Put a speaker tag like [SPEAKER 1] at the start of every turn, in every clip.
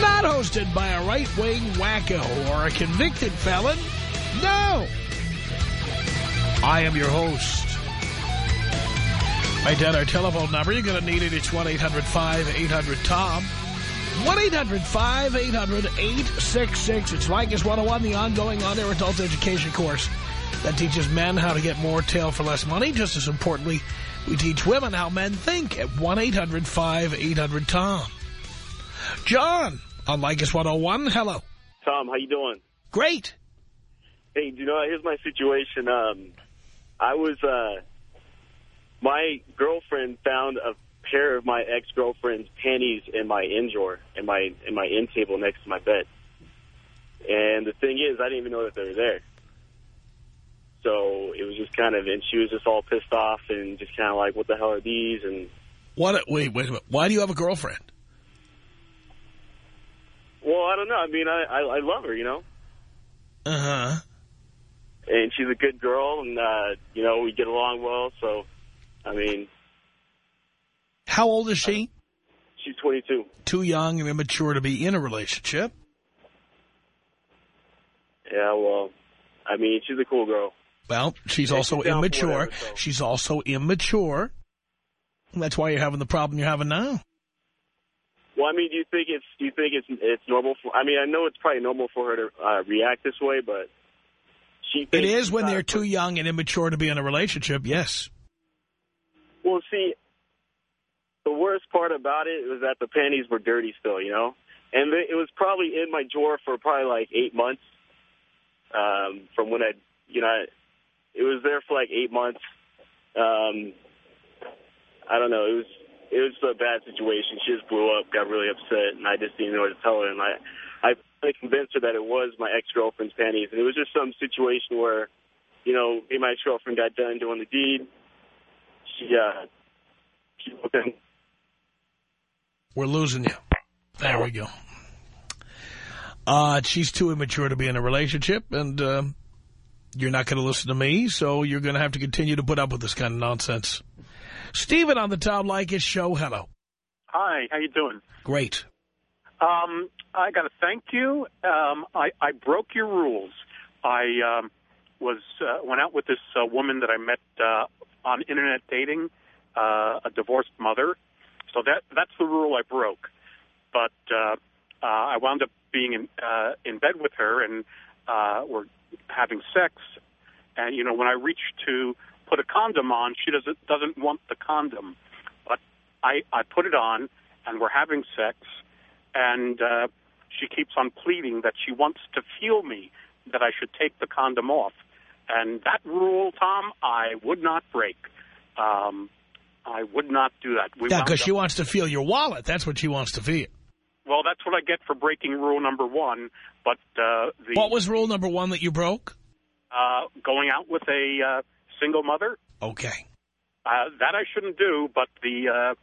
[SPEAKER 1] not hosted by a right-wing wacko or a convicted felon. No. I am your host. Write down our telephone number. You're going to need it. It's 1-800-5800-TOM. 1-800-5800-866. It's Leykis 101, the ongoing on-air adult education course that teaches men how to get more tail for less money. Just as importantly, we teach women how men think at 1-800-5800-TOM. John on Leykis 101. Hello.
[SPEAKER 2] Tom, how you doing?
[SPEAKER 1] Great.
[SPEAKER 2] Hey, you know, what here's my situation. Um, I was, uh, my girlfriend found a pair of my ex-girlfriend's panties in my end drawer, in my, in my end table next to my bed. And the thing is, I didn't even know that they were there. So it was just kind of, and she was just all pissed off and just kind of like, what the hell are these? And
[SPEAKER 1] What? Wait, wait a minute. Why do you have a girlfriend?
[SPEAKER 2] Well, I don't know. I mean, I, I, I love her, you know.
[SPEAKER 1] Uh-huh.
[SPEAKER 2] And she's a good girl, and, uh, you know, we get along well. So, I mean...
[SPEAKER 1] How old is she?
[SPEAKER 2] She's 22.
[SPEAKER 1] Too young and immature to be in a relationship.
[SPEAKER 2] Yeah, well, I mean, she's a cool girl.
[SPEAKER 1] Well, she's
[SPEAKER 2] Yeah,
[SPEAKER 1] also
[SPEAKER 2] she's
[SPEAKER 1] immature.
[SPEAKER 2] whatever, so.
[SPEAKER 1] She's also immature. That's why you're having the problem you're having now.
[SPEAKER 2] Well, I mean, do you think it's do you think it's it's normal for? I mean, I know it's probably normal for her to uh, react this way, but she.
[SPEAKER 1] It is when they're too young and immature to be in a relationship, yes.
[SPEAKER 2] Well, see, the worst part about it was that the panties were dirty still, you know, and it was probably in my drawer for probably like eight months. Um, from when I, you know, I, it was there for like eight months. Um, I don't know. It was it was a bad situation. She just blew up, got really upset, and I just didn't know what to tell her. And I I finally convinced her that it was my ex girlfriend's panties, and it was just some situation where, you know, me and my ex girlfriend got done doing the deed. She uh, she in.
[SPEAKER 1] We're losing you. There we go. Uh, she's too immature to be in a relationship, and uh, you're not going to listen to me, so you're going to have to continue to put up with this kind of nonsense. Stephen on the Tom Leykis show. Hello.
[SPEAKER 3] Hi, how you doing?
[SPEAKER 1] Great.
[SPEAKER 3] Um, I got to thank you. Um, I, I broke your rules. I um, was uh, went out with this uh, woman that I met uh, on internet dating, uh, a divorced mother. So that that's the rule I broke. But uh, uh, I wound up being in uh, in bed with her, and uh, we're having sex. And you know, when I reached to put a condom on, she doesn't doesn't want the condom. But I I put it on, and we're having sex, and uh, she keeps on pleading that she wants to feel me, that I should take the condom off. And that rule, Tom, I would not break. Um, I would not do that. We
[SPEAKER 1] Yeah, because she wants to feel your wallet. That's what she wants to feel.
[SPEAKER 3] Well, that's what I get for breaking rule number one. But uh, the
[SPEAKER 1] What was rule number one that you broke?
[SPEAKER 3] uh, going out with a uh, single mother?
[SPEAKER 1] Okay.
[SPEAKER 3] Uh, that I shouldn't do. But the, uh,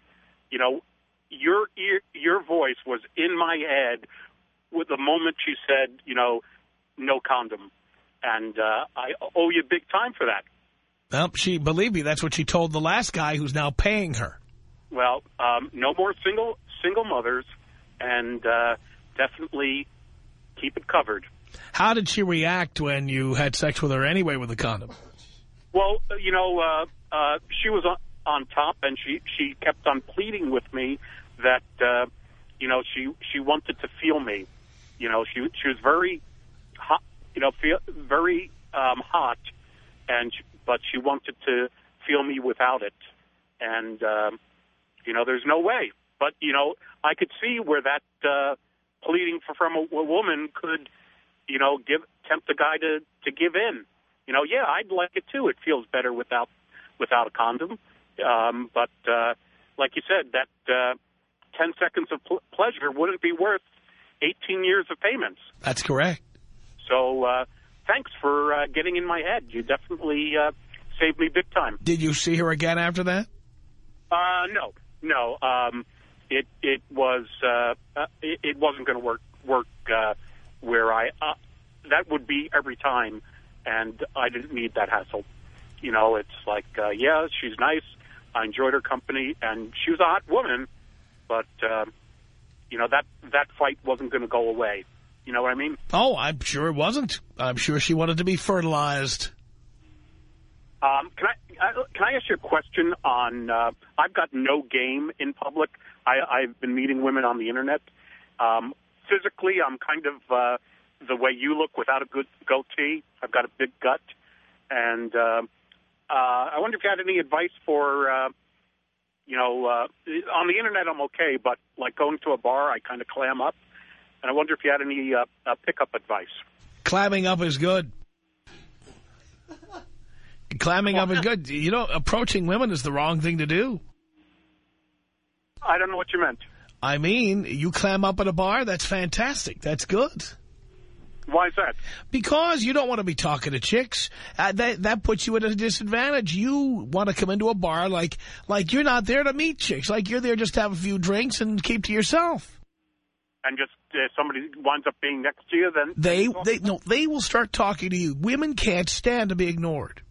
[SPEAKER 3] you know, your ear, your voice was in my head with the moment she said, you know, no condom, and uh, I owe you big time for that.
[SPEAKER 1] Well, she, believe me, that's what she told the last guy who's now paying her.
[SPEAKER 3] Well, um, no more single single mothers, and uh, definitely keep it covered.
[SPEAKER 1] How did she react when you had sex with her anyway with a condom?
[SPEAKER 3] Well, you know, uh, uh, she was on, on top, and she she kept on pleading with me that uh, you know she she wanted to feel me. You know, she she was very hot. You know, feel very um, hot, and she, but she wanted to feel me without it. And um, you know, there's no way. But you know, I could see where that uh, pleading for, from a, a woman could, you know, give tempt a guy to to give in. You know, yeah, I'd like it too. It feels better without without a condom. Um, but uh, like you said, that uh, 10 seconds of pl- pleasure wouldn't be worth 18 years of payments.
[SPEAKER 1] That's correct.
[SPEAKER 3] So uh, thanks for uh, getting in my head. You definitely uh, saved me big time.
[SPEAKER 1] Did you see her again after that?
[SPEAKER 3] Uh, no, no. Um, it it was uh, uh, it, it wasn't going to work work uh, where I uh, that would be every time, and I didn't need that hassle. You know, it's like uh, yeah, she's nice. I enjoyed her company, and she was a hot woman, but uh, you know that that fight wasn't going to go away. You know what I mean?
[SPEAKER 1] Oh, I'm sure it wasn't. I'm sure she wanted to be fertilized.
[SPEAKER 3] Um, can I, I can I ask you a question on? Uh, I've got no game in public. I, I've been meeting women on the internet. Um, physically, I'm kind of uh, the way you look without a good goatee. I've got a big gut, and uh, uh, I wonder if you had any advice for. Uh, you know, uh, on the internet I'm okay, but like going to a bar, I kind of clam up. And I wonder if you had any uh, uh, pickup advice.
[SPEAKER 1] Clamming up is good. Clamming up is good. You know, approaching women is the wrong thing to do.
[SPEAKER 3] I don't know what you meant.
[SPEAKER 1] I mean, you clam up at a bar, that's fantastic. That's good.
[SPEAKER 3] Why is that?
[SPEAKER 1] Because you don't want to be talking to chicks. Uh, that that puts you at a disadvantage. You want to come into a bar like like you're not there to meet chicks. Like you're there just to have a few drinks and keep to yourself.
[SPEAKER 3] And just uh, somebody winds up being next to you, then
[SPEAKER 1] They they no they will start talking to you. Women can't stand to be ignored.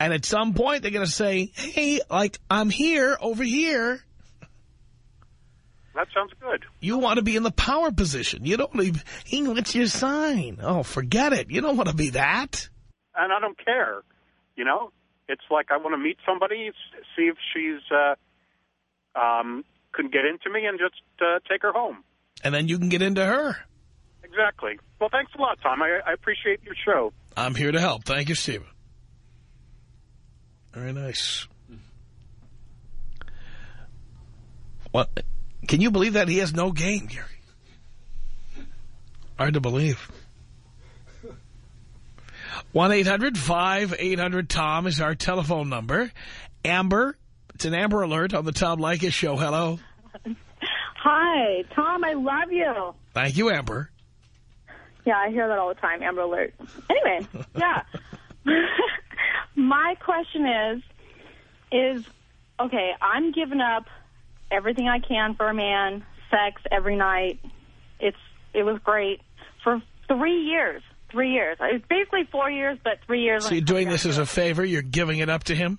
[SPEAKER 1] And at some point they're going to say, "Hey, like I'm here over here."
[SPEAKER 3] That sounds good.
[SPEAKER 1] You want to be in the power position. You don't leave. What's your sign? Oh, forget it. You don't want to be that.
[SPEAKER 3] And I don't care. You know, it's like I want to meet somebody, see if she's uh, um, can get into me, and just uh, take her home.
[SPEAKER 1] And then you can get into her.
[SPEAKER 3] Exactly. Well, thanks a lot, Tom. I, I appreciate your show.
[SPEAKER 1] I'm here to help. Thank you, Stephen. Very nice. What? Can you believe that he has no game, Gary? Hard to believe. 1-800-5800-TOM is our telephone number. Amber, it's an Amber Alert on the Tom Leykis Show. Hello.
[SPEAKER 4] Hi, Tom, I love you.
[SPEAKER 1] Thank you, Amber.
[SPEAKER 4] Yeah, I hear that all the time, Amber Alert. Anyway, yeah. My question is, is, okay, I'm giving up everything I can for a man, sex every night. It's It was great for three years. Three years. I it's basically four years, but three years.
[SPEAKER 1] So you're doing this as a favor? You're giving it up to him?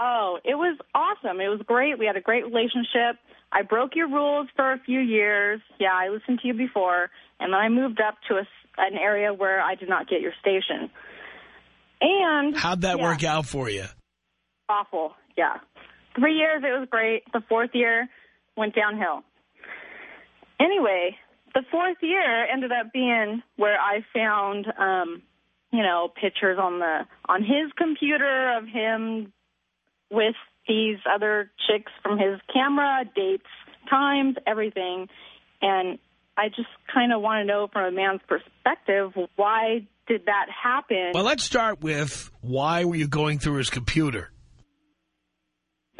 [SPEAKER 4] Oh, it was awesome. It was great. We had a great relationship. I broke your rules for a few years. Yeah, I listened to you before. And then I moved up to a an area where I did not get your station. And
[SPEAKER 1] How'd that
[SPEAKER 4] yeah,
[SPEAKER 1] work out for you?
[SPEAKER 4] Awful. Yeah. Three years, it was great. The fourth year went downhill. Anyway, the fourth year ended up being where I found, um, you know, pictures on the on his computer of him with these other chicks from his camera, dates, times, everything. And I just kind of want to know from a man's perspective, why did that happen?
[SPEAKER 1] Well, let's start with why were you going through his computer?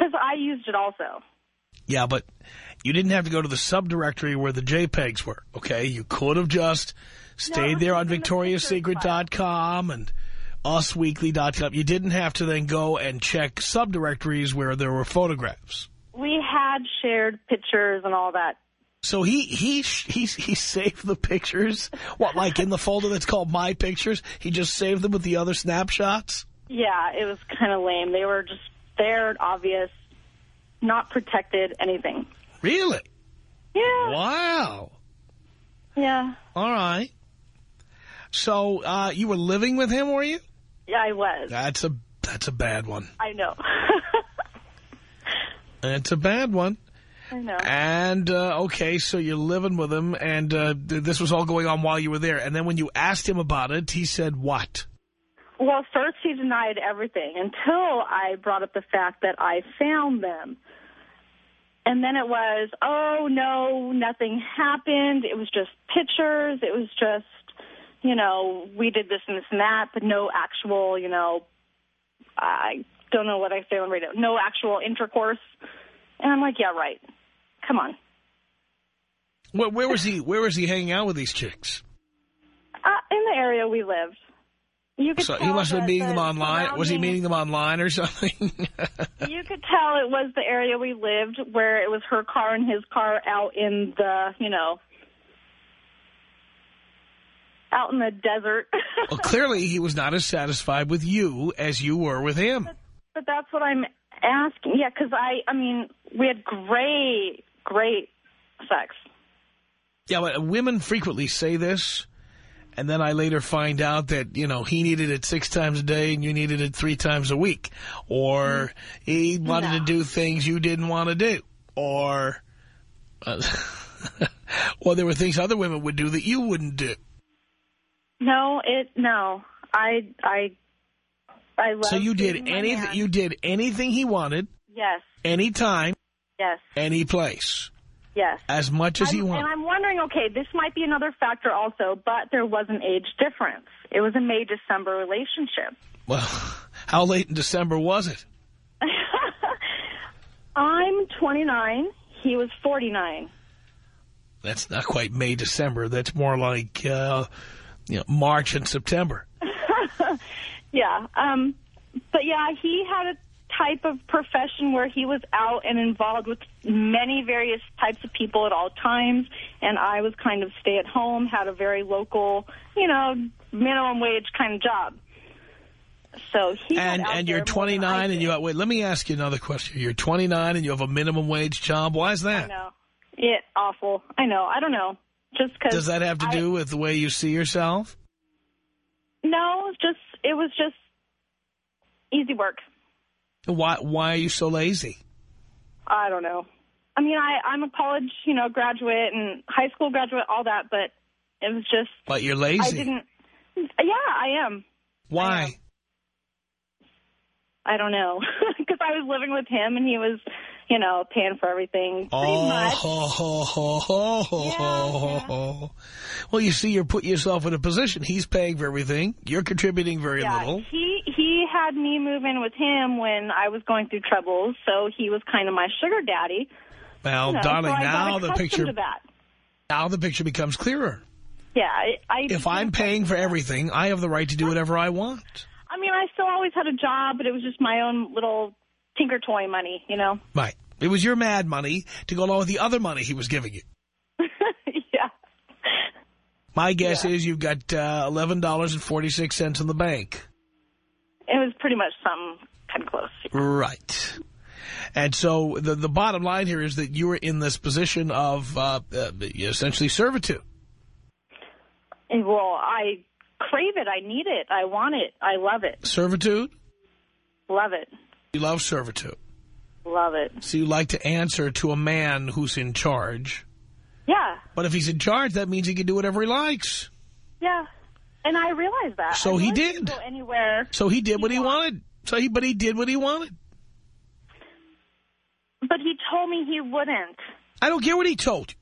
[SPEAKER 4] Because I used it also.
[SPEAKER 1] Yeah, but you didn't have to go to the subdirectory where the JPEGs were, okay? You could have just stayed
[SPEAKER 4] No,
[SPEAKER 1] there on
[SPEAKER 4] even the pictures
[SPEAKER 1] VictoriaSecret.com and UsWeekly.com. You didn't have to then go and check subdirectories where there were photographs.
[SPEAKER 4] We had shared pictures and all that.
[SPEAKER 1] So he he he he saved the pictures. What, like in the folder that's called My Pictures? He just saved them with the other snapshots.
[SPEAKER 4] Yeah, it was kind of lame. They were just there, obvious, not protected, anything.
[SPEAKER 1] Really?
[SPEAKER 4] Yeah,
[SPEAKER 1] Wow.
[SPEAKER 4] yeah,
[SPEAKER 1] All right. So uh, you were living with him, were you?
[SPEAKER 4] yeah. I was.
[SPEAKER 1] That's a that's a bad one.
[SPEAKER 4] I know.
[SPEAKER 1] That's a bad one.
[SPEAKER 4] I know.
[SPEAKER 1] And, uh, okay, so you're living with him, and uh, th this was all going on while you were there. And then when you asked him about it, he said what?
[SPEAKER 4] Well, first he denied everything until I brought up the fact that I found them. And then it was, oh, no, nothing happened. It was just pictures. It was just, you know, we did this and this and that, but no actual, you know, I don't know what I say on radio, no actual intercourse. And I'm like, yeah, right. Come on.
[SPEAKER 1] Where, where was he? Where was he hanging out with these chicks?
[SPEAKER 4] Uh, in the area we lived. You could
[SPEAKER 1] So he must have been
[SPEAKER 4] the-
[SPEAKER 1] meeting them online. Was he meeting them online or something?
[SPEAKER 4] You could tell it was the area we lived where it was her car and his car out in the, you know, out in the desert.
[SPEAKER 1] well, clearly he was not as satisfied with you as you were with him.
[SPEAKER 4] but that's what I'm asking. Yeah, because I, I mean, we had great, great sex.
[SPEAKER 1] Yeah, but women frequently say this, and then I later find out that, you know, he needed it six times a day and you needed it three times a week. Or he wanted to do things you didn't want to do. Or, uh, or there were things other women would do that you wouldn't do.
[SPEAKER 4] No, it no. I I I love
[SPEAKER 1] So you did anything, you did anything he wanted,
[SPEAKER 4] Yes,
[SPEAKER 1] anytime,
[SPEAKER 4] yes,
[SPEAKER 1] any place,
[SPEAKER 4] yes.
[SPEAKER 1] as much as he
[SPEAKER 4] I'm-
[SPEAKER 1] wanted.
[SPEAKER 4] And I'm wondering, okay, this might be another factor also, but there was an age difference. It was a May December relationship.
[SPEAKER 1] Well, how late in December was it?
[SPEAKER 4] I'm 29. He was 49.
[SPEAKER 1] That's not quite May, December. That's more like, uh, you know, March and September.
[SPEAKER 4] Yeah. Um, but yeah, he had a type of profession where he was out and involved with many various types of people at all times, and I was kind of stay at home, had a very local, you know, minimum wage kind of job. So he
[SPEAKER 1] And and you're
[SPEAKER 4] more than I
[SPEAKER 1] 29 and you wait. Let me ask you another question. You're 29 and you have a minimum wage job. Why is
[SPEAKER 4] I
[SPEAKER 1] that?
[SPEAKER 4] know. Yeah, awful. I know. I don't know. Just because.
[SPEAKER 1] Does that have to do with the way you see yourself?
[SPEAKER 4] No, just it was just easy work.
[SPEAKER 1] Why Why are you so lazy?
[SPEAKER 4] I don't know. I mean, I I'm a college, you know, graduate and high school graduate, all that, but it was just
[SPEAKER 1] But you're lazy.
[SPEAKER 4] I didn't. Yeah, I am.
[SPEAKER 1] Why?
[SPEAKER 4] I don't know because I was living with him and he was, you know, paying for everything
[SPEAKER 1] Oh,
[SPEAKER 4] much.
[SPEAKER 1] ho, ho, ho, ho, ho,
[SPEAKER 4] Yeah,
[SPEAKER 1] ho,
[SPEAKER 4] yeah.
[SPEAKER 1] ho. well, you see, you're putting yourself in a position. He's paying for everything. You're contributing very
[SPEAKER 4] Yeah,
[SPEAKER 1] little.
[SPEAKER 4] he he had me move in with him when I was going through troubles, so he was kind of my sugar daddy.
[SPEAKER 1] Well,
[SPEAKER 4] you know,
[SPEAKER 1] darling,
[SPEAKER 4] so
[SPEAKER 1] now the picture
[SPEAKER 4] that.
[SPEAKER 1] now the picture becomes clearer.
[SPEAKER 4] Yeah, I, I
[SPEAKER 1] If I'm paying for everything, I have the right to do whatever I want.
[SPEAKER 4] I mean, I still always had a job, but it was just my own little tinker toy money, you know.
[SPEAKER 1] Right. It was your mad money to go along with the other money he was giving you.
[SPEAKER 4] yeah.
[SPEAKER 1] My guess is you've got uh, $11.46 in the bank.
[SPEAKER 4] It was pretty much something kind of close.
[SPEAKER 1] Right. And so the the bottom line here is that you were in this position of uh, uh, essentially servitude.
[SPEAKER 4] Well, I crave it. I need it. I want it. I love it.
[SPEAKER 1] Servitude?
[SPEAKER 4] Love it.
[SPEAKER 1] You love servitude.
[SPEAKER 4] Love it.
[SPEAKER 1] So you like to answer to a man who's in charge.
[SPEAKER 4] Yeah.
[SPEAKER 1] But if he's in charge, that means he can do whatever he likes.
[SPEAKER 4] Yeah. And I realized that.
[SPEAKER 1] So he did.
[SPEAKER 4] Go anywhere.
[SPEAKER 1] So he did what he
[SPEAKER 4] Yeah.
[SPEAKER 1] wanted. So he, but he did what he wanted.
[SPEAKER 4] But he told me he wouldn't.
[SPEAKER 1] I don't care what he told you.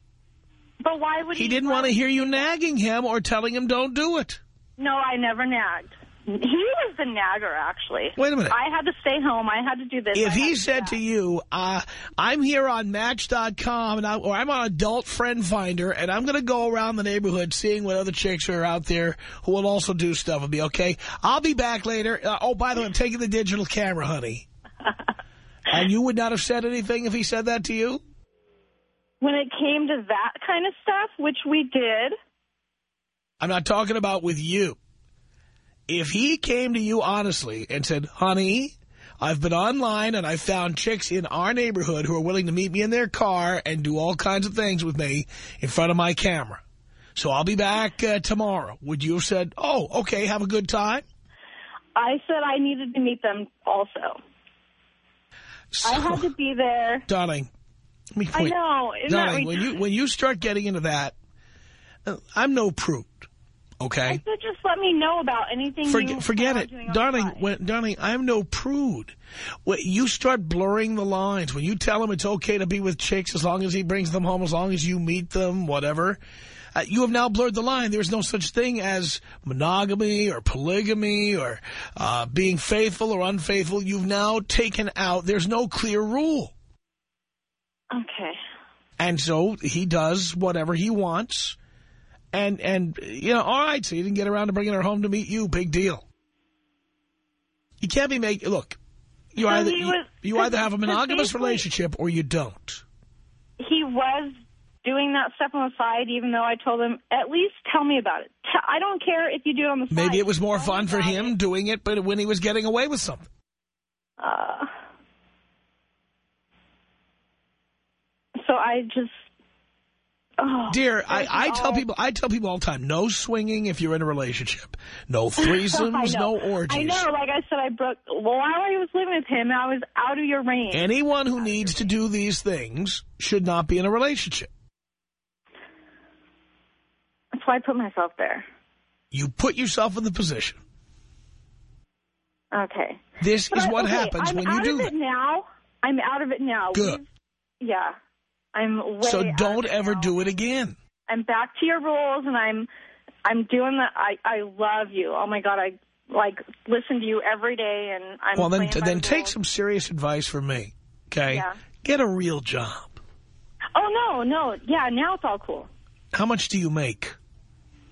[SPEAKER 4] But why would he?
[SPEAKER 1] He didn't want to hear you nagging him or telling him don't do it.
[SPEAKER 4] No, I never nagged. He was the nagger, actually.
[SPEAKER 1] Wait a minute.
[SPEAKER 4] I had to stay home. I had to do this.
[SPEAKER 1] If he said to you, uh, I'm here on Match.com and I, or I'm on Adult Friend Finder and I'm going to go around the neighborhood seeing what other chicks are out there who will also do stuff with me, okay? I'll be back later. Uh, oh, by the way, I'm taking the digital camera, honey. and you would not have said anything if he said that to you?
[SPEAKER 4] when it came to that kind of stuff, which we did,
[SPEAKER 1] I'm not talking about with you. If he came to you honestly and said, honey, I've been online and I found chicks in our neighborhood who are willing to meet me in their car and do all kinds of things with me in front of my camera. So I'll be back uh, tomorrow. Would you have said, oh, okay, have a good time?
[SPEAKER 4] I said I needed to meet them also.
[SPEAKER 1] So,
[SPEAKER 4] I had to be there.
[SPEAKER 1] darling, let me
[SPEAKER 4] I know. Isn't
[SPEAKER 1] Darling, when you, when you start getting into that, uh, I'm no prude, okay?
[SPEAKER 4] said just let me know about anything
[SPEAKER 1] Forget, forget it,
[SPEAKER 4] doing on the
[SPEAKER 1] darling. When, darling, I'm no prude. When you start blurring the lines, when you tell him it's okay to be with chicks as long as he brings them home, as long as you meet them, whatever, uh, you have now blurred the line. There's no such thing as monogamy or polygamy or uh, being faithful or unfaithful. You've now taken out. There's no clear rule.
[SPEAKER 4] Okay.
[SPEAKER 1] And so he does whatever he wants. And, and you know, all right, so you didn't get around to bringing her home to meet you. Big deal. You can't be making, look, you
[SPEAKER 4] So
[SPEAKER 1] either,
[SPEAKER 4] he
[SPEAKER 1] you, you either have a monogamous relationship or you don't.
[SPEAKER 4] He was doing that stuff on the side, even though I told him, at least tell me about it. I don't care if you do it on the side.
[SPEAKER 1] Maybe it was more
[SPEAKER 4] Tell
[SPEAKER 1] fun for him
[SPEAKER 4] it.
[SPEAKER 1] doing it, but when he was getting away with something.
[SPEAKER 4] Uh, so I just... Oh,
[SPEAKER 1] Dear, I, I tell people, I tell people all the time, no swinging if you're in a relationship. No threesomes, no orgies.
[SPEAKER 4] I know. Like I said, I broke... While I was living with him, I was out of your range.
[SPEAKER 1] Anyone who needs to do these things should not be in a relationship.
[SPEAKER 4] That's why I put myself there.
[SPEAKER 1] You put yourself in the position.
[SPEAKER 4] Okay.
[SPEAKER 1] This
[SPEAKER 4] But
[SPEAKER 1] is
[SPEAKER 4] I-
[SPEAKER 1] what
[SPEAKER 4] okay,
[SPEAKER 1] happens
[SPEAKER 4] I'm
[SPEAKER 1] when you do that.
[SPEAKER 4] it now. I'm out of it now.
[SPEAKER 1] Good.
[SPEAKER 4] We've- Yeah. I'm way
[SPEAKER 1] So don't ever
[SPEAKER 4] now.
[SPEAKER 1] do it again.
[SPEAKER 4] I'm back to your rules, and I'm I'm doing the. I I love you. Oh my god, I like listen to you every day, and I'm.
[SPEAKER 1] well, then then
[SPEAKER 4] the
[SPEAKER 1] take
[SPEAKER 4] rules.
[SPEAKER 1] some serious advice from me. Okay?
[SPEAKER 4] Yeah.
[SPEAKER 1] Get a real job.
[SPEAKER 4] Oh no, no, yeah. Now it's all cool.
[SPEAKER 1] How much do you make?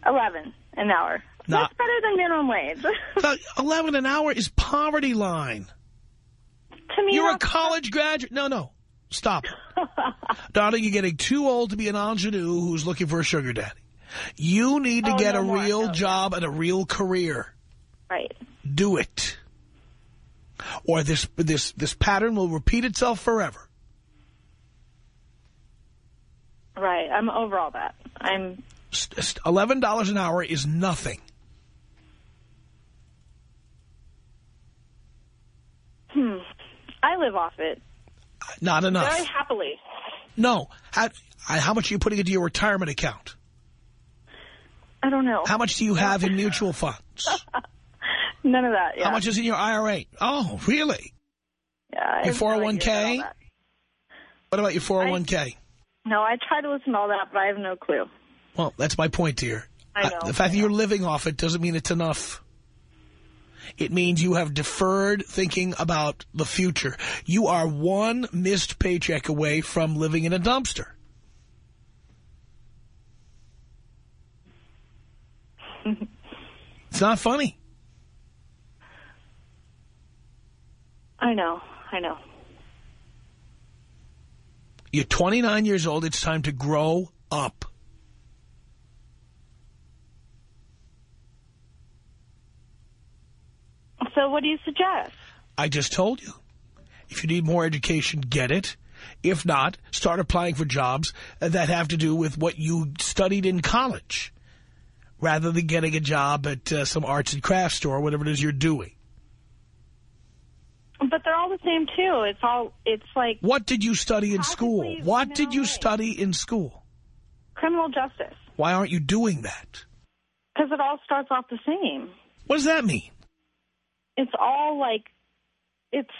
[SPEAKER 4] Eleven an hour.
[SPEAKER 1] Nah.
[SPEAKER 4] That's better than minimum wage.
[SPEAKER 1] 11 an hour is poverty line.
[SPEAKER 4] to me,
[SPEAKER 1] You're a college graduate. No, no. Stop. Darling, you're getting too old to be an ingenue who's looking for a sugar daddy. You need to
[SPEAKER 4] Oh,
[SPEAKER 1] get
[SPEAKER 4] no
[SPEAKER 1] a
[SPEAKER 4] more.
[SPEAKER 1] real
[SPEAKER 4] No,
[SPEAKER 1] job and a real career.
[SPEAKER 4] right.
[SPEAKER 1] Do it. Or this this this pattern will repeat itself forever.
[SPEAKER 4] Right. I'm over all that. I'm.
[SPEAKER 1] S- s- $11 an hour is nothing.
[SPEAKER 4] Hmm. I live off it
[SPEAKER 1] Not enough.
[SPEAKER 4] very happily.
[SPEAKER 1] No. How, how much are you putting into your retirement account?
[SPEAKER 4] I don't know.
[SPEAKER 1] How much do you have in mutual funds?
[SPEAKER 4] None of that. Yeah.
[SPEAKER 1] How much is in your IRA? Oh, really?
[SPEAKER 4] Yeah,
[SPEAKER 1] Your
[SPEAKER 4] have no idea
[SPEAKER 1] 401k?
[SPEAKER 4] about all that.
[SPEAKER 1] What about your 401k?
[SPEAKER 4] No, I try to listen to all that, but I have no clue.
[SPEAKER 1] Well, that's my point, dear.
[SPEAKER 4] I uh, know.
[SPEAKER 1] the fact that you're living off it doesn't mean it's enough. It means you have deferred thinking about the future. You are one missed paycheck away from living in a dumpster. it's not funny.
[SPEAKER 4] I know. I know.
[SPEAKER 1] You're 29 years old. It's time to grow up.
[SPEAKER 4] So what do you suggest?
[SPEAKER 1] I just told you. If you need more education, get it. If not, start applying for jobs that have to do with what you studied in college, rather than getting a job at uh, some arts and crafts store, or whatever it is you're doing.
[SPEAKER 4] But they're all the same too. It's all. It's like
[SPEAKER 1] What did you study in school? What did you study in school?
[SPEAKER 4] criminal justice
[SPEAKER 1] Why aren't you doing that?
[SPEAKER 4] because it all starts off the same.
[SPEAKER 1] What does that mean?
[SPEAKER 4] All like it's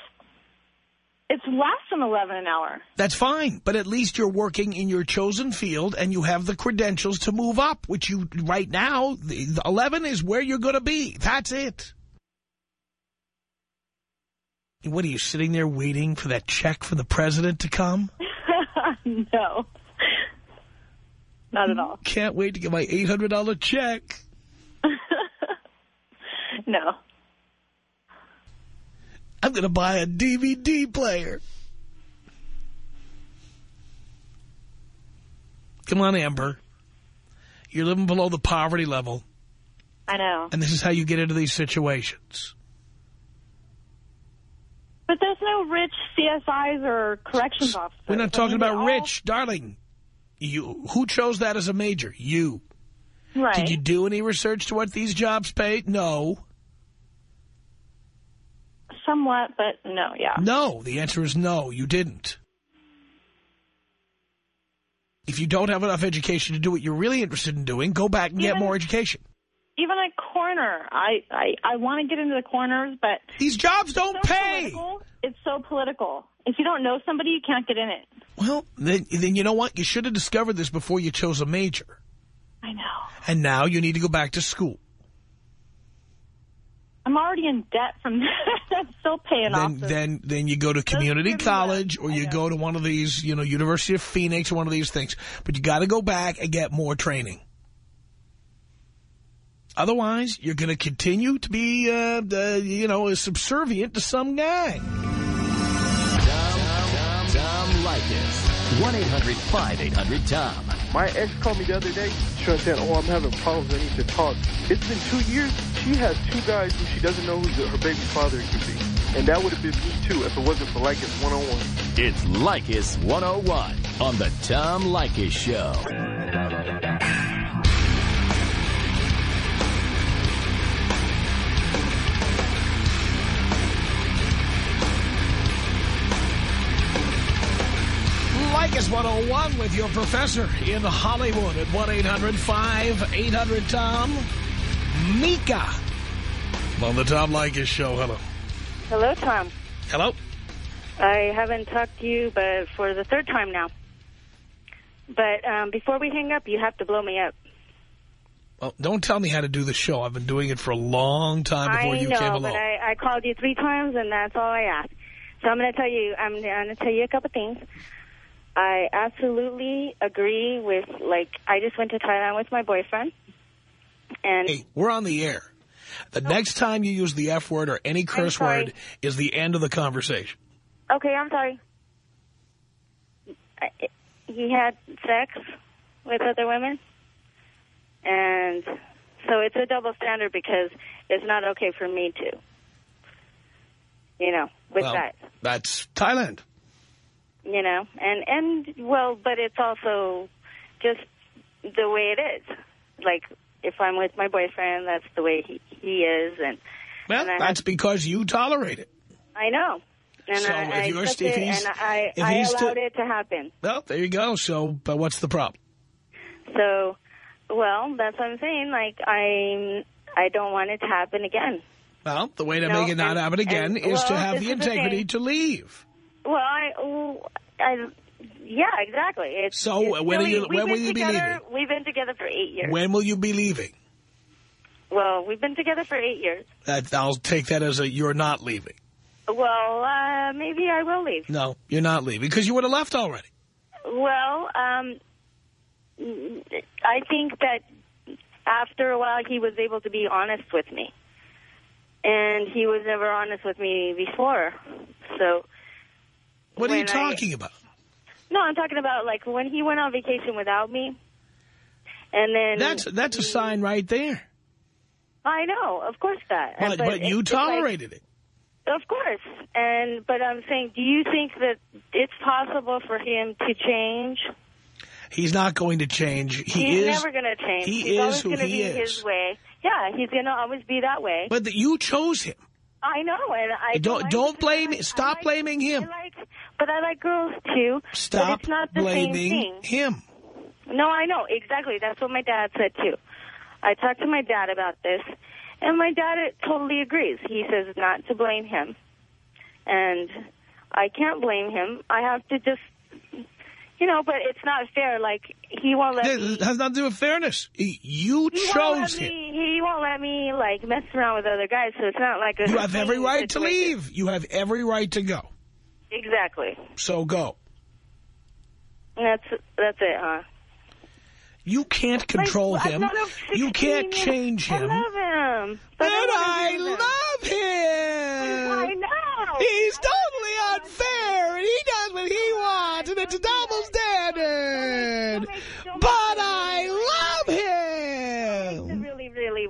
[SPEAKER 4] it's less than eleven an hour.
[SPEAKER 1] That's fine, but at least you're working in your chosen field and you have the credentials to move up, which you, right now, the, the 11 is where you're going to be. That's it. What are you sitting there waiting for that check from the president to come?
[SPEAKER 4] no, not at all.
[SPEAKER 1] Can't wait to get my $800 check.
[SPEAKER 4] No.
[SPEAKER 1] I'm going to buy a DVD player. Come on, Amber. You're living below the poverty level,
[SPEAKER 4] I know.
[SPEAKER 1] and this is how you get into these situations.
[SPEAKER 4] But there's no rich CSIs or corrections officers.
[SPEAKER 1] We're not
[SPEAKER 4] I
[SPEAKER 1] talking
[SPEAKER 4] mean, they
[SPEAKER 1] about rich, darling. You Who chose that as a major? You.
[SPEAKER 4] Right.
[SPEAKER 1] Did you do any research to what these jobs pay? No.
[SPEAKER 4] Somewhat, but no, yeah.
[SPEAKER 1] No. The answer is no, you didn't. If you don't have enough education to do what you're really interested in doing, go back and get more education.
[SPEAKER 4] Even a corner. I, I, I want to get into the corners, but
[SPEAKER 1] These jobs don't
[SPEAKER 4] so
[SPEAKER 1] pay.
[SPEAKER 4] political. It's so political. If you don't know somebody, you can't get in it.
[SPEAKER 1] Well, then, then you know what? You should have discovered this before you chose a major.
[SPEAKER 4] I know.
[SPEAKER 1] And now you need to go back to school.
[SPEAKER 4] I'm already in debt from that. I'm still paying
[SPEAKER 1] Then,
[SPEAKER 4] off. the-
[SPEAKER 1] then, then you go to community college or you go to one of these, you know, University of Phoenix or one of these things. But you got to go back and get more training. Otherwise, you're going to continue to be, uh, uh, you know, a subservient to some guy.
[SPEAKER 5] 1-800-5800-TOM.
[SPEAKER 6] My ex called me the other day. She was saying, oh, I'm having problems. I need to talk. It's been two years. She has two guys who she doesn't know who her baby father could be. And that would have been me, too, if it wasn't for Leykis 101.
[SPEAKER 5] It's Leykis 101 on the Tom Leykis Show.
[SPEAKER 1] Leykis 101 with your professor in Hollywood at 1-800-5800-TOM. Mika on the Tom Leykis Show. Hello.
[SPEAKER 7] Hello, Tom.
[SPEAKER 1] Hello.
[SPEAKER 7] I haven't talked to you, but for the third time now. But um, before we hang up, you have to blow me up.
[SPEAKER 1] Well, don't tell me how to do the show. I've been doing it for a long time before
[SPEAKER 7] I
[SPEAKER 1] you
[SPEAKER 7] know,
[SPEAKER 1] came along.
[SPEAKER 7] I, know, but I called you three times, and that's all I asked. So I'm going to tell you. I'm going to tell you a couple things. I absolutely agree with like I just went to Thailand with my boyfriend, and
[SPEAKER 1] Hey, we're on the air. The oh. next time you use the F word or any curse word is the end of the conversation.
[SPEAKER 7] okay, I'm sorry. I, he had sex with other women, and so it's a double standard because it's not okay for me to. You know, with
[SPEAKER 1] well,
[SPEAKER 7] that.
[SPEAKER 1] that's Thailand.
[SPEAKER 7] You know, and and well, but it's also just the way it is. Like if I'm with my boyfriend, that's the way he he is, and
[SPEAKER 1] Well,
[SPEAKER 7] and
[SPEAKER 1] that's because you tolerate it.
[SPEAKER 7] I know, and
[SPEAKER 1] So
[SPEAKER 7] I,
[SPEAKER 1] if you're- if he's-
[SPEAKER 7] and I
[SPEAKER 1] if
[SPEAKER 7] I
[SPEAKER 1] he's
[SPEAKER 7] allowed
[SPEAKER 1] to-
[SPEAKER 7] it to happen.
[SPEAKER 1] Well, there you go. So, but what's the problem?
[SPEAKER 7] So, well, that's what I'm saying. Like I'm, I don't want it to happen again.
[SPEAKER 1] Well, the way to
[SPEAKER 7] No,
[SPEAKER 1] make it not
[SPEAKER 7] and-
[SPEAKER 1] happen again
[SPEAKER 7] and,
[SPEAKER 1] is to have the
[SPEAKER 7] is the
[SPEAKER 1] integrity to leave.
[SPEAKER 7] Well, I, I, yeah, exactly. It's,
[SPEAKER 1] So,
[SPEAKER 7] it's
[SPEAKER 1] when are you- when will you be leaving?
[SPEAKER 7] We've been together for eight years.
[SPEAKER 1] When will you be leaving?
[SPEAKER 7] Well, we've been together for eight years.
[SPEAKER 1] That I'll take that as a you're not leaving.
[SPEAKER 7] Well, uh, maybe I will leave.
[SPEAKER 1] No, you're not leaving because you would have left already.
[SPEAKER 7] Well, um, I think that after a while he was able to be honest with me. And he was never honest with me before. So,
[SPEAKER 1] What are you
[SPEAKER 7] When I-
[SPEAKER 1] talking about?
[SPEAKER 7] no, I'm talking about like when he went on vacation without me. And then
[SPEAKER 1] That's that's a sign right there.
[SPEAKER 7] I know, of course that. And-
[SPEAKER 1] But, but you
[SPEAKER 7] it's like-
[SPEAKER 1] tolerated it.
[SPEAKER 7] Of course. And but I'm saying, do you think that it's possible for him to change?
[SPEAKER 1] He's not going to change. He
[SPEAKER 7] he's
[SPEAKER 1] is.
[SPEAKER 7] never going to change.
[SPEAKER 1] he
[SPEAKER 7] he's
[SPEAKER 1] is
[SPEAKER 7] always
[SPEAKER 1] who he
[SPEAKER 7] be
[SPEAKER 1] is.
[SPEAKER 7] his way. Yeah, he's going to always be that way.
[SPEAKER 1] But that you chose him.
[SPEAKER 7] I know, and I
[SPEAKER 1] Don't
[SPEAKER 7] like
[SPEAKER 1] don't blame.
[SPEAKER 7] Like-
[SPEAKER 1] Stop
[SPEAKER 7] like-
[SPEAKER 1] blaming him.
[SPEAKER 7] I like, but I like girls too. but
[SPEAKER 1] Stop
[SPEAKER 7] it's not the
[SPEAKER 1] blaming
[SPEAKER 7] same thing.
[SPEAKER 1] him.
[SPEAKER 7] No, I know exactly. That's what my dad said too. I talked to my dad about this, and my dad totally agrees. He says not to blame him, and I can't blame him. I have to just, you know, but it's not fair. Like he won't let me.
[SPEAKER 1] It has nothing to do with fairness. He- You
[SPEAKER 7] He
[SPEAKER 1] chose him.
[SPEAKER 7] me. He won't let me like mess around with other guys. So it's not like a.
[SPEAKER 1] You have every right to leave. You have every right to go.
[SPEAKER 7] Exactly.
[SPEAKER 1] So go.
[SPEAKER 7] That's that's it, huh?
[SPEAKER 1] You can't control
[SPEAKER 7] Like,
[SPEAKER 1] him.
[SPEAKER 7] I'm not a
[SPEAKER 1] You can't change him.
[SPEAKER 7] I love him. But
[SPEAKER 1] And
[SPEAKER 7] don't
[SPEAKER 1] I love him.
[SPEAKER 7] I know.
[SPEAKER 1] He's totally unfair, and he does what he wants, and it's a double standard. But I love
[SPEAKER 7] It's a
[SPEAKER 1] him.
[SPEAKER 7] really, really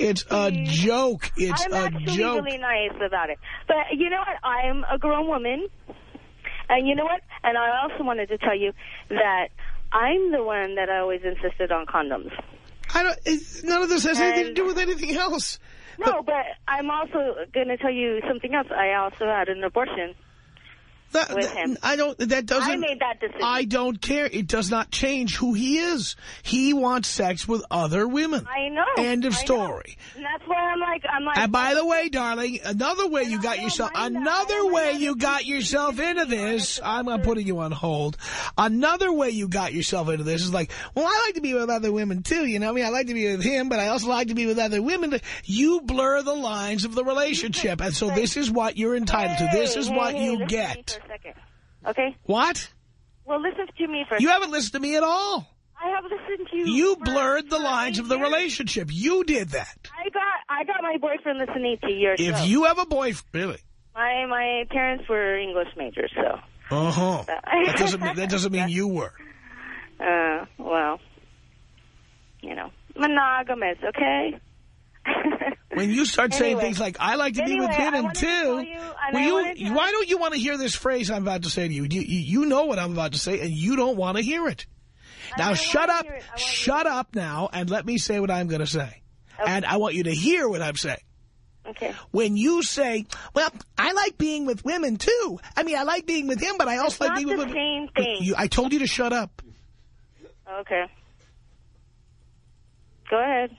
[SPEAKER 1] It's a joke. It's
[SPEAKER 7] I'm
[SPEAKER 1] a
[SPEAKER 7] actually
[SPEAKER 1] joke.
[SPEAKER 7] really nice about it. But you know what? I'm a grown woman. And you know what? And I also wanted to tell you that I'm the one that I always insisted on condoms.
[SPEAKER 1] I don't. It's, none of this has anything to do with anything else.
[SPEAKER 7] No, but I'm also going to tell you something else. I also had an abortion.
[SPEAKER 1] That,
[SPEAKER 7] with him.
[SPEAKER 1] I don't. That doesn't.
[SPEAKER 7] I made that decision.
[SPEAKER 1] I don't care. It does not change who he is. He wants sex with other women.
[SPEAKER 7] I know.
[SPEAKER 1] End of
[SPEAKER 7] I
[SPEAKER 1] story.
[SPEAKER 7] And that's why I'm like, I'm like.
[SPEAKER 1] And by the way, darling, another way you got yourself,
[SPEAKER 7] mind that. I
[SPEAKER 1] another way you got yourself into this, I'm not putting you on hold. Another way you got yourself into this is like, well, I like to be with other women too, you know I mean? I like to be with him, but I also like to be with other women. You blur the lines of the relationship, and so this is what you're entitled to. This is what you
[SPEAKER 7] listen to me
[SPEAKER 1] get.
[SPEAKER 7] A second. Okay.
[SPEAKER 1] What?
[SPEAKER 7] Well, listen to me for. a
[SPEAKER 1] You haven't listened to me at all.
[SPEAKER 7] I have listened to you.
[SPEAKER 1] You blurred the lines of the
[SPEAKER 7] years.
[SPEAKER 1] relationship. You did that.
[SPEAKER 7] I got I got my boyfriend listening to your
[SPEAKER 1] If
[SPEAKER 7] show.
[SPEAKER 1] you have a boyfriend, really?
[SPEAKER 7] my my parents were English majors, so.
[SPEAKER 1] Uh-huh. That doesn't, mean- that doesn't mean you were.
[SPEAKER 7] Uh, well, you know, monogamous, okay?
[SPEAKER 1] When you start saying things like, I like to be with women too,
[SPEAKER 7] tell you, and
[SPEAKER 1] you,
[SPEAKER 7] to-
[SPEAKER 1] why don't you want to hear this phrase I'm about to say to you? You, you, know what I'm about to say, and you don't want to hear it. Now shut up,
[SPEAKER 7] hear it. I wanna
[SPEAKER 1] shut up now, and let me say what I'm going to say. And I want you to hear what I'm saying.
[SPEAKER 7] okay.
[SPEAKER 1] When you say, well, I like being with women too. I mean, I like being with him, but I also
[SPEAKER 7] It's
[SPEAKER 1] like being with women.
[SPEAKER 7] same thing.
[SPEAKER 1] You, I told you to shut up.
[SPEAKER 7] Okay. Go ahead.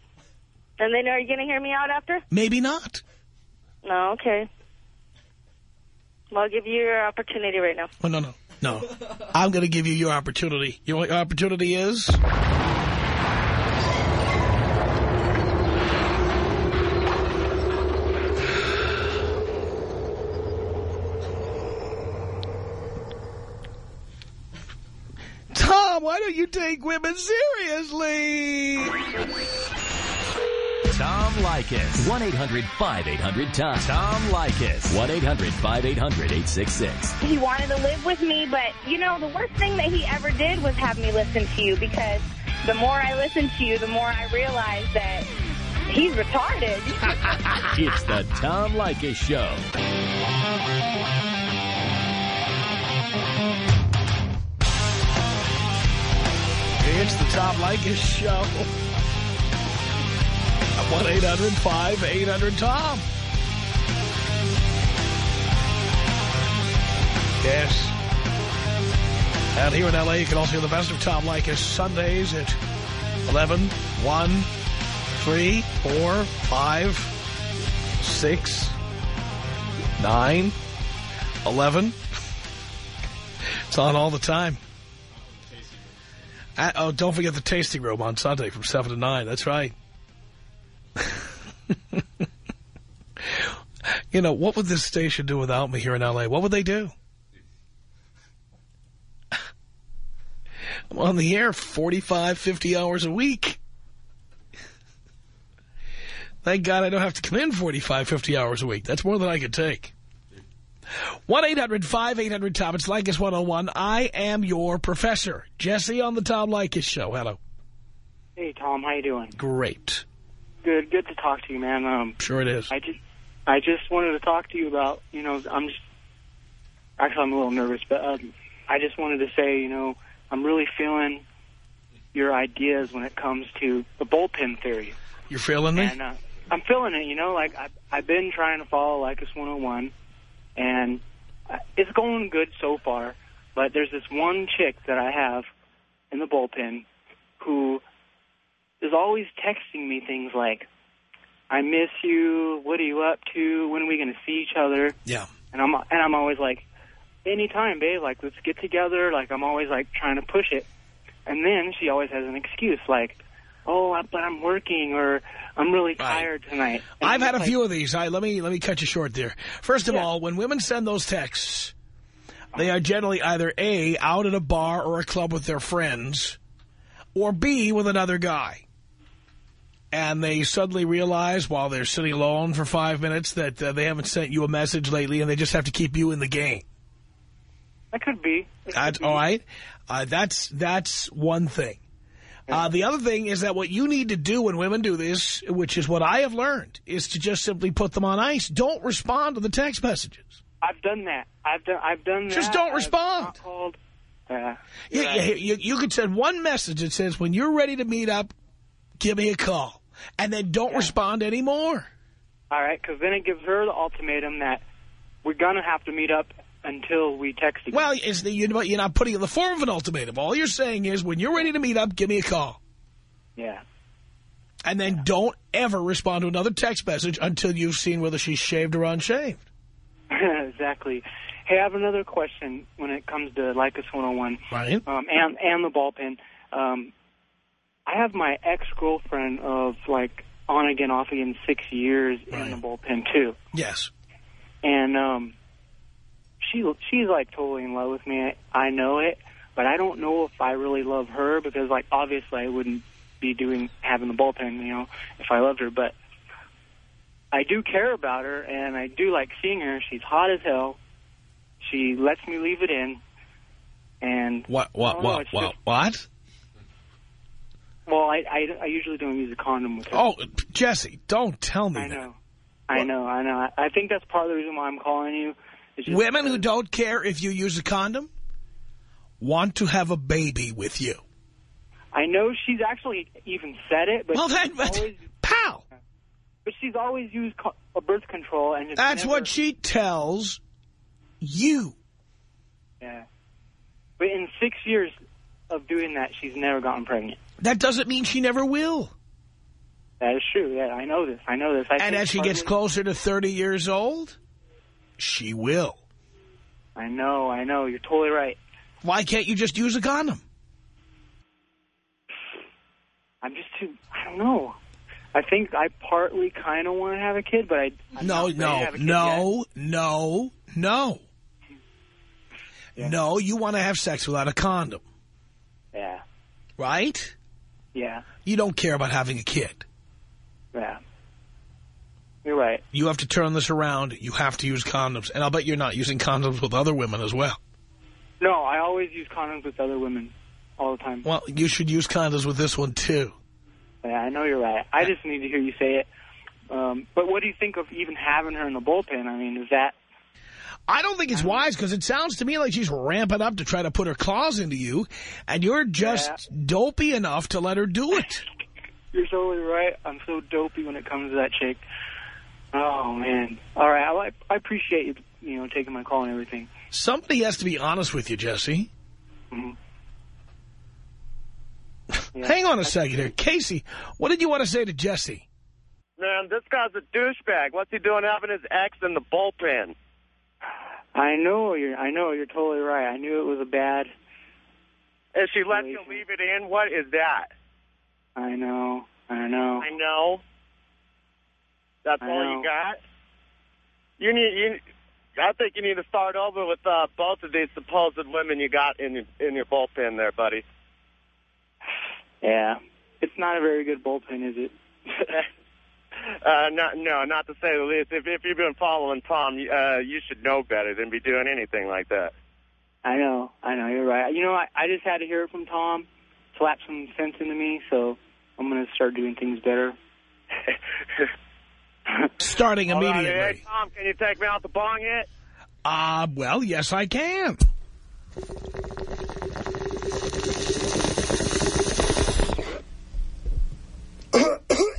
[SPEAKER 7] And then are you going to hear me out after?
[SPEAKER 1] Maybe not.
[SPEAKER 7] No, okay. Well, I'll give you your opportunity right now.
[SPEAKER 1] Oh, no, no, no. I'm going to give you your opportunity. You know what your opportunity is? Tom, why don't you take women seriously?
[SPEAKER 5] Tom Leykis. 1-800-5800-TOM. Tom Leykis. 1-800-5800-866.
[SPEAKER 8] he wanted to live with me, but you know, the worst thing that he ever did was have me listen to you because the more I listen to you, the more I realize that he's retarded.
[SPEAKER 5] It's the Tom Leykis Show.
[SPEAKER 1] It's the Tom Leykis Show. 1-800-5800-TOM. Yes. And here in L.A., you can also hear the best of Tom Leykis Sundays at 11, 1, 3, 4, 5, 6, 9, 11. It's on all the time. Uh, oh, don't forget the tasting room on Sunday from 7 to 9. That's right. You know, what would this station do without me here in L.A.? What would they do? I'm on the air 45, 50 hours a week. Thank God I don't have to come in 45, 50 hours a week. That's more than I could take. 1-800-5800-TOM. It's Leykis 101. I am your professor. Jesse on the Tom Leykis Show. Hello.
[SPEAKER 9] Hey Tom, how you doing?
[SPEAKER 1] Great.
[SPEAKER 9] Good, good to talk to you, man. Um,
[SPEAKER 1] Sure it is.
[SPEAKER 9] I just, I just wanted to talk to you about, you know, I'm just, actually I'm a little nervous, but um, I just wanted to say, you know, I'm really feeling your ideas when it comes to the bullpen theory,
[SPEAKER 1] You're feeling me?
[SPEAKER 9] and uh, I'm feeling it. You know, like I, I've been trying to follow Leykis 101, and uh, it's going good so far. But there's this one chick that I have in the bullpen who is always texting me things like, "I miss you. What are you up to? When are we going to see each other?"
[SPEAKER 1] Yeah.
[SPEAKER 9] And I'm and I'm always like, "Anytime, babe. Like, let's get together." Like, I'm always like trying to push it, and then she always has an excuse like, "Oh, but I'm working," or "I'm really tired tonight." And
[SPEAKER 1] I've had a
[SPEAKER 9] like,
[SPEAKER 1] few of these. I, let me let me cut you short there. First of all, when women send those texts, they are generally either A, out at a bar or a club with their friends, or B, with another guy. And they suddenly realize while they're sitting alone for five minutes that uh, they haven't sent you a message lately and they just have to keep you in the game.
[SPEAKER 9] That could be.
[SPEAKER 1] That's all right. Uh, that's that's one thing. Uh, the other thing is that what you need to do when women do this, which is what I have learned, is to just simply put them on ice. Don't respond to the text messages.
[SPEAKER 9] I've done that. I've done. I've done that.
[SPEAKER 1] Just don't respond.
[SPEAKER 9] called. Yeah.
[SPEAKER 1] You,
[SPEAKER 9] You're right.
[SPEAKER 1] you, you could send one message that says, when you're ready to meet up, give me a call. And then don't respond anymore.
[SPEAKER 9] All right, because then it gives her the ultimatum that we're gonna have to meet up until we texted.
[SPEAKER 1] Well, it's the, you're not- putting it in the form of an ultimatum. All you're saying is when you're ready to meet up, give me a call.
[SPEAKER 9] Yeah.
[SPEAKER 1] And then don't ever respond to another text message until you've seen whether she's shaved or unshaved.
[SPEAKER 9] exactly. Hey, I have another question when it comes to Leykis 101.
[SPEAKER 1] Right.
[SPEAKER 9] Um, and, and the bullpen. Um, I have my ex-girlfriend of, like, on again, off again, six years in the bullpen, too.
[SPEAKER 1] Yes.
[SPEAKER 9] And um, she she's, like, totally in love with me. I, I know it, but I don't know if I really love her because, like, obviously I wouldn't be doing having the bullpen, you know, if I loved her. But I do care about her, and I do like seeing her. She's hot as hell. She lets me leave it in. And
[SPEAKER 1] What,
[SPEAKER 9] I
[SPEAKER 1] what,
[SPEAKER 9] know,
[SPEAKER 1] what, what,
[SPEAKER 9] just-
[SPEAKER 1] what?
[SPEAKER 9] Well, I, I, I usually don't use a condom with her.
[SPEAKER 1] Oh, Jesse, don't tell me
[SPEAKER 9] I
[SPEAKER 1] that.
[SPEAKER 9] know. I know, I know. I think that's part of the reason why I'm calling you.
[SPEAKER 1] Women who don't care if you use a condom want to have a baby with you.
[SPEAKER 9] I know she's actually even said it, but
[SPEAKER 1] Well, then, but-
[SPEAKER 9] always,
[SPEAKER 1] Pal,
[SPEAKER 9] but she's always used a birth control, and
[SPEAKER 1] that's
[SPEAKER 9] never,
[SPEAKER 1] what she tells you.
[SPEAKER 9] Yeah. But in six years of doing that, she's never gotten pregnant.
[SPEAKER 1] That doesn't mean she never will.
[SPEAKER 9] That is true. Yeah, I know this. I know this. I
[SPEAKER 1] And as she gets closer to 30 years old, she will.
[SPEAKER 9] I know, I know. You're totally right.
[SPEAKER 1] Why can't you just use a condom?
[SPEAKER 9] I'm just too. I don't know. I think I partly kind of want to have a kid, but I. I'm
[SPEAKER 1] No, no, no, no, no. No, you want to have sex without a condom,
[SPEAKER 9] Yeah.
[SPEAKER 1] right?
[SPEAKER 9] Yeah,
[SPEAKER 1] You don't care about having a kid.
[SPEAKER 9] yeah. You're right.
[SPEAKER 1] You have to turn this around. You have to use condoms. And I'll bet you're not using condoms with other women as well.
[SPEAKER 9] No, I always use condoms with other women all the time.
[SPEAKER 1] Well, you should use condoms with this one, too.
[SPEAKER 9] Yeah, I know you're right. I just need to hear you say it. Um, but what do you think of even having her in the bullpen? I mean, is that
[SPEAKER 1] I don't think it's wise because it sounds to me like she's ramping up to try to put her claws into you, and you're just dopey enough to let her do it.
[SPEAKER 9] You're totally right. I'm so dopey when it comes to that chick. Oh man. All right. I, I appreciate you, you know, taking my call and everything.
[SPEAKER 1] Somebody has to be honest with you, Jesse.
[SPEAKER 9] Mhm.
[SPEAKER 1] Hang on a second here. Casey, what did you want to say to Jesse?
[SPEAKER 2] Man, this guy's a douchebag. What's he doing having his ex in the bullpen?
[SPEAKER 9] I know you're. I know you're totally right. I knew it was a bad.
[SPEAKER 2] And she lets you leave it in, what is that?
[SPEAKER 9] I know. I know.
[SPEAKER 2] I know. That's
[SPEAKER 9] I
[SPEAKER 2] all
[SPEAKER 9] know.
[SPEAKER 2] you got. You need. You. I think you need to start over with uh, both of these supposed women you got in your, in your bullpen there, buddy.
[SPEAKER 9] Yeah. It's not a very good bullpen, is it?
[SPEAKER 2] Uh, not, no, not to say the least. If, if you've been following Tom, uh, you should know better than be doing anything like that.
[SPEAKER 9] I know. I know. You're right. You know, I, I just had to hear it from Tom, slap some sense into me, so I'm going to start doing things better.
[SPEAKER 1] Starting
[SPEAKER 2] Hold on,
[SPEAKER 1] immediately.
[SPEAKER 2] Hey, Tom, can you take me out the bong hit?
[SPEAKER 1] Uh, well, yes, I can.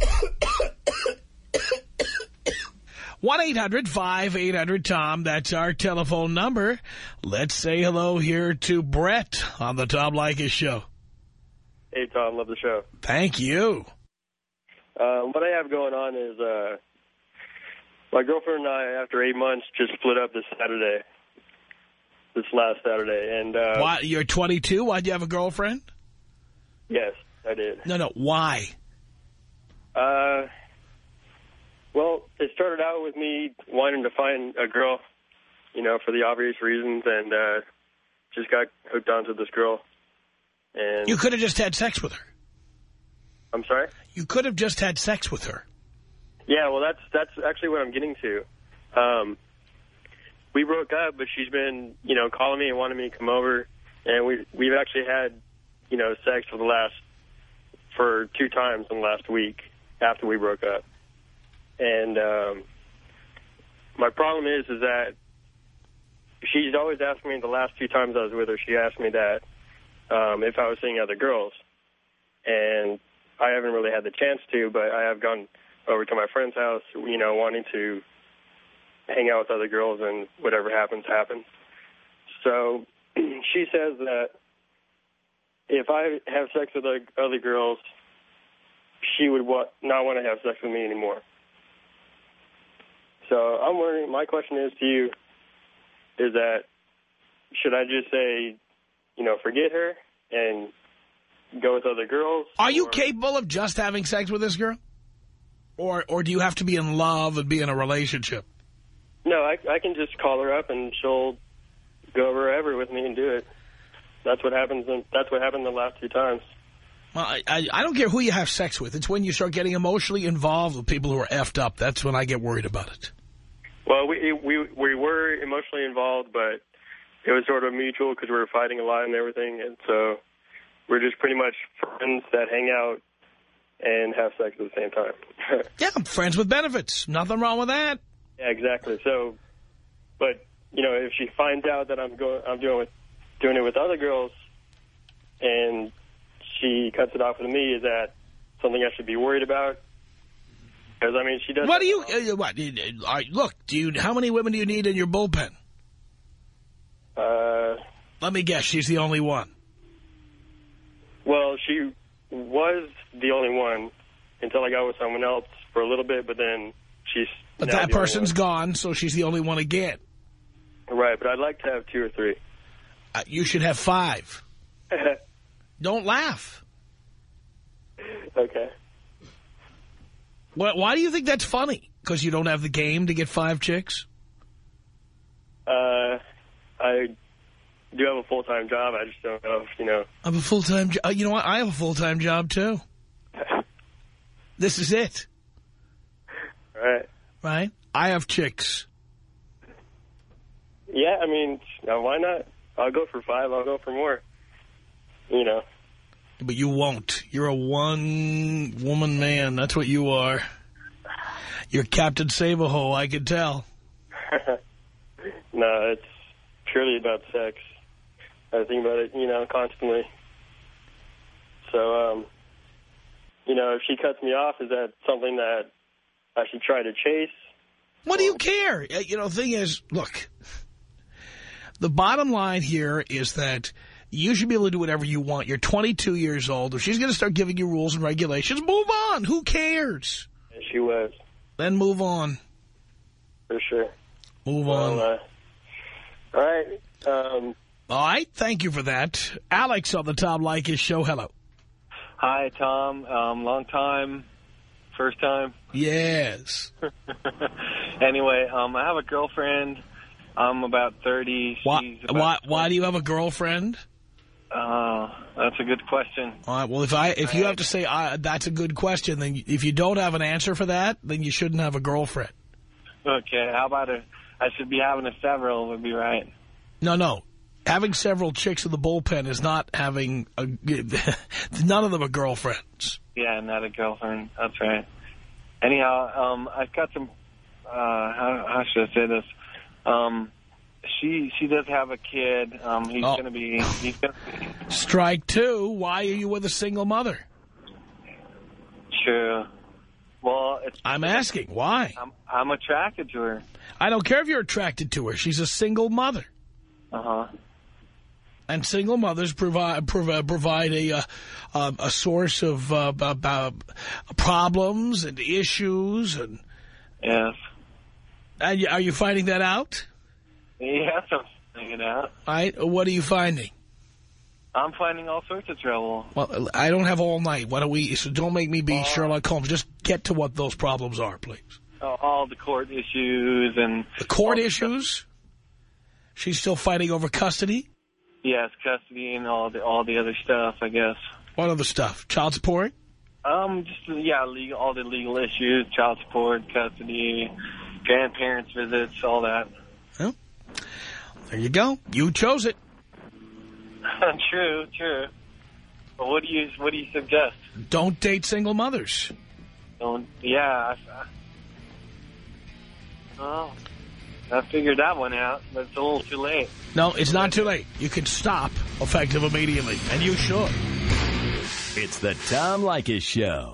[SPEAKER 1] one 800 tom That's our telephone number. Let's say hello here to Brett on the Tom Leykis Show.
[SPEAKER 10] Hey, Tom, love the show.
[SPEAKER 1] Thank you.
[SPEAKER 10] Uh, what I have going on is uh, my girlfriend and I, after eight months, just split up this Saturday, this last Saturday. And uh,
[SPEAKER 1] Why, you're 22? Why'd you have a girlfriend?
[SPEAKER 10] yes, I did.
[SPEAKER 1] No, no. Why?
[SPEAKER 10] Uh, well, it started out with me wanting to find a girl, you know, for the obvious reasons, and uh, just got hooked onto this girl. And
[SPEAKER 1] You could have just had sex with her.
[SPEAKER 10] I'm sorry.
[SPEAKER 1] You could have just had sex with her.
[SPEAKER 10] Yeah, well, that's that's actually what I'm getting to. Um, we broke up, but she's been, you know, calling me and wanting me to come over, and we we've actually had, you know, sex for the last for two times in the last week after we broke up. And um, my problem is, is that she's always asked me the last few times I was with her. She asked me that um, if I was seeing other girls, and I haven't really had the chance to, but I have gone over to my friend's house, you know, wanting to hang out with other girls and whatever happens, happens. So she says that if I have sex with other girls, she would wa- not want to have sex with me anymore. So I'm wondering. My question is to you: Is that should I just say, you know, forget her and go with other girls?
[SPEAKER 1] Are you capable of just having sex with this girl? Or or do you have to be in love and be in a relationship?
[SPEAKER 10] No, I, I can just call her up and she'll go wherever with me and do it. That's what happens. In, that's what happened the last two times.
[SPEAKER 1] Well, I, I, I don't care who you have sex with. It's when you start getting emotionally involved with people who are effed up. That's when I get worried about it.
[SPEAKER 10] Well, we we we were emotionally involved, but it was sort of mutual because we were fighting a lot and everything, and so we're just pretty much friends that hang out and have sex at the same time.
[SPEAKER 1] yeah, I'm friends with benefits. Nothing wrong with that.
[SPEAKER 10] Yeah, exactly. So, but you know, if she finds out that I'm going, I'm doing with doing it with other girls, and she cuts it off with me, is that something I should be worried about? Because I mean, she does.
[SPEAKER 1] What do you? Uh, what? Uh, look, do you? How many women do you need in your bullpen?
[SPEAKER 10] Uh,
[SPEAKER 1] Let me guess. She's the only one.
[SPEAKER 10] well, she was the only one until I got with someone else for a little bit, but then she's.
[SPEAKER 1] But that person's gone, so she's the only one again.
[SPEAKER 10] right. But I'd like to have two or three.
[SPEAKER 1] Uh, you should have five. Don't laugh.
[SPEAKER 10] okay.
[SPEAKER 1] Why, why do you think that's funny? Because you don't have the game to get five chicks?
[SPEAKER 10] Uh, I do have a full time job. I just don't know if you know.
[SPEAKER 1] I have a full-time job. You know what? I have a full-time job, too. this is it.
[SPEAKER 10] Right.
[SPEAKER 1] Right? I have chicks.
[SPEAKER 10] Yeah, I mean, now why not? I'll go for five. I'll go for more. You know.
[SPEAKER 1] But you won't. You're a one-woman man. That's what you are. You're Captain Save-A-Ho, I can tell.
[SPEAKER 10] no, it's purely about sex. I think about it, you know, constantly. So, um, you know, if she cuts me off, is that something that I should try to chase?
[SPEAKER 1] What do you care? Uh, You know, the thing is, look, the bottom line here is that you should be able to do whatever you want. You're 22 years old. If she's going to start giving you rules and regulations, move on. Who cares?
[SPEAKER 10] She was.
[SPEAKER 1] Then move on.
[SPEAKER 10] For sure.
[SPEAKER 1] Move
[SPEAKER 10] Well,
[SPEAKER 1] on.
[SPEAKER 10] uh, all right. Um,
[SPEAKER 1] All right. Thank you for that. Alex on the Tom Leykis show. Hello.
[SPEAKER 11] Hi, Tom. Um, long time, first time.
[SPEAKER 1] Yes.
[SPEAKER 11] anyway, um, I have a girlfriend. I'm about 30.
[SPEAKER 1] Why,
[SPEAKER 11] She's about
[SPEAKER 1] why, why do you have a girlfriend?
[SPEAKER 11] Uh, that's a good question.
[SPEAKER 1] All right. Well, if I if you have to say uh, that's a good question, then if you don't have an answer for that, then you shouldn't have a girlfriend.
[SPEAKER 11] Okay, how about a, I should be having a several would be right.
[SPEAKER 1] No, no. Having several chicks in the bullpen is not having a... none of them are girlfriends.
[SPEAKER 11] Yeah, not a girlfriend. That's right. Anyhow, um, I've got some, uh, how, how should I say this? Um, she, she does have a kid. Um, he's
[SPEAKER 1] Oh.
[SPEAKER 11] gonna be, he's gonna
[SPEAKER 1] Strike two. Why are you with a single mother?
[SPEAKER 11] true. Well, it's,
[SPEAKER 1] I'm asking. Why?
[SPEAKER 11] I'm, I'm attracted to her.
[SPEAKER 1] I don't care if you're attracted to her. She's a single mother.
[SPEAKER 11] Uh-huh.
[SPEAKER 1] And single mothers provide provide, provide a uh, um, a source of uh, problems and issues. and
[SPEAKER 11] Yes.
[SPEAKER 1] And are you finding that out?
[SPEAKER 11] Yes, I'm finding it out.
[SPEAKER 1] Right? What are you finding?
[SPEAKER 11] I'm finding all sorts of trouble.
[SPEAKER 1] Well, I don't have all night. Why don't we? So don't make me be Sherlock Holmes. Just get to what those problems are, please.
[SPEAKER 11] Uh, all the court issues and...
[SPEAKER 1] The court issues. She's still fighting over custody.
[SPEAKER 11] Yes, custody and all the all the other stuff, I guess.
[SPEAKER 1] What other stuff? Child support.
[SPEAKER 11] Um, just yeah, legal, all the legal issues, child support, custody, grandparents visits, all that.
[SPEAKER 1] There you go. You chose it.
[SPEAKER 11] true, true. But what do you what do you suggest?
[SPEAKER 1] Don't date single mothers.
[SPEAKER 11] Don't. Yeah. I, I, oh, I figured that one out, but it's a little too late.
[SPEAKER 1] No, it's not too late. You can stop effective immediately, and you should.
[SPEAKER 5] It's the Tom Leykis Show.